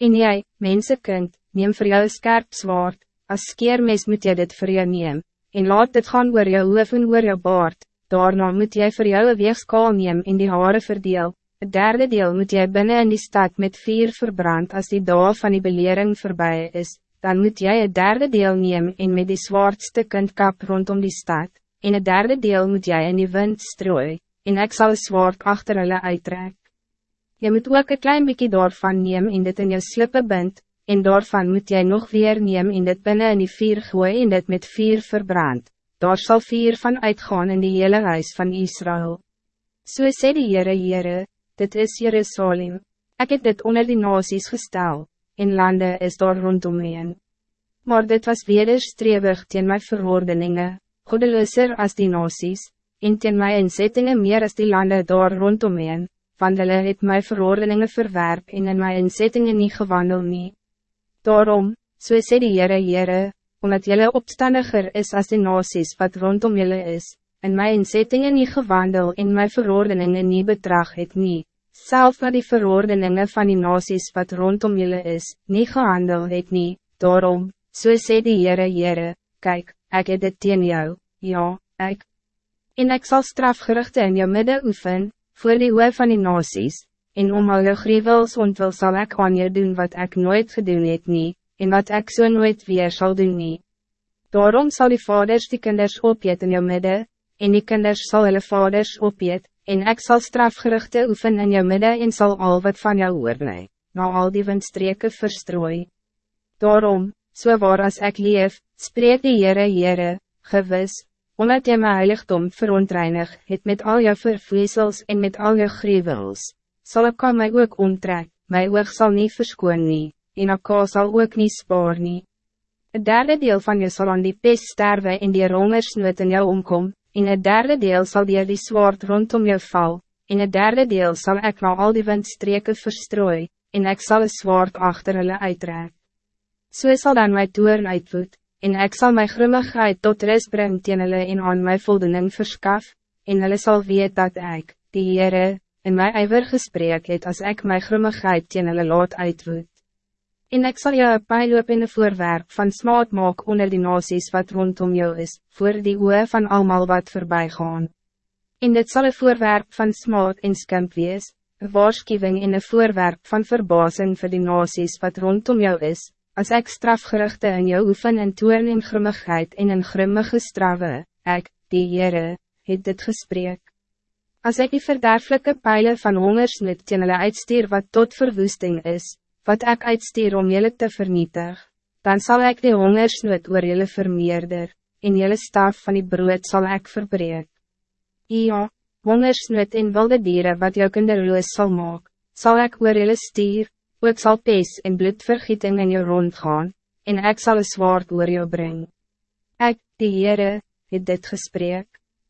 En jij, mensenkind, neem voor jou scherp zwaard, als skeermes moet jy dit voor jou neem, en laat dit gaan oor jou hoof en oor jou baard, daarna moet jy voor jou een weegskaal neem en die haren verdeel, het derde deel moet jy binnen in die stad met vier verbrand als die dag van die belering voorbij is, dan moet jij het derde deel nemen en met die zwaardste kap rondom die stad, en het derde deel moet jij in die wind strooien, en ik zal zwaard achter hulle uittrek. Je moet ook een klein beetje daarvan nemen en dit in jou slippe bind, en daarvan moet jij nog weer nemen en dit binnen in die vier gooi en dit met vier verbrand, daar zal vier van uitgaan in die hele huis van Israël. So sê die Heere Heere, dit is Jerusalem, ik heb dit onder die nasies gesteld en lande is daar rondomheen. Maar dit was wederstrewig teen my verordeninge, godeloser as die nasies, en teen my inzettingen meer as die lande daar rondomheen, want hulle het my verordeninge verwerp en in my inzettingen niet gewandel nie. Daarom, so sê die Heere Heere, omdat jylle opstandiger is as die nasies wat rondom jylle is, en my inzettingen niet gewandel en my verordeninge nie betrag het nie, Self wat die verordeningen van die nasies wat rondom jullie is, niet gehandel het nie, daarom, so sê die Heere Heere, kyk, ek het dit teen jou, ja, ek. En ek sal strafgerichte in jou midden oefen, voor die hoof van die nasies, en om al jou grievels ontwil sal ek aan jou doen wat ik nooit gedoen het nie, en wat zo so nooit weer zal doen nie. Daarom zal die vaders die kinders opjet in jou midden, en die kinders zal hulle vaders opjet, en ik zal strafgerichte oefen in jou midden en zal al wat van jou oorblij, na al die windstreken verstrooi. Daarom, so waar as ek leef, spreek die Heere Heere, gewis, omdat jy my heiligdom verontreinig het met al jou vervloeisels en met al jou gruwels, sal ek kan my ook onttrek, my oog sal nie verskoon nie, en ek sal ook nie spaar nie. Het derde deel van jou sal aan die pest sterwe en die hongersnood in jou omkom, en het derde deel zal die die zwaard rondom jou val, en het derde deel zal ik na al die windstreken verstrooi, en ik zal een zwaard achter hulle uittrek. So sal dan my toern uitvoed, en ik zal mijn grimmigheid tot rust brengen teen hulle en aan my voldoening verskaf, en hulle sal weet dat ik, die Heere, in my ijver gesprek het as ek my grimmigheid teen hulle laat uitvoed. En ik zal jou een pijl in de voorwerp van smaad maak onder die nasies wat rondom jou is, voor die oe van allemaal wat voorbij gaan. En dit zal een voorwerp van smaad en skimp wees, een waarschuwing in een voorwerp van verbazing voor die nasies wat rondom jou is, als ik strafgerichte in jou oefen en toern in grimmigheid en in grimmige straffe, ik, die Heere, het dit gesprek. Als ik die verderfelijke pijlen van hongersnut teen hulle uitstuur wat tot verwoesting is, wat ik uitstuur om jullie te vernietig, dan zal ik de hongersnood oor jullie vermeerder, en jullie staf van die brood zal ik verbreek. Ja, hongersnood en wilde dieren wat jou kinderloos sal maak, zal ik oor jullie stier, ook zal pees en bloedvergieting in jou rondgaan, en ik zal een zwaard oor jou brengen. Ik, die Heere, het dit gesprek.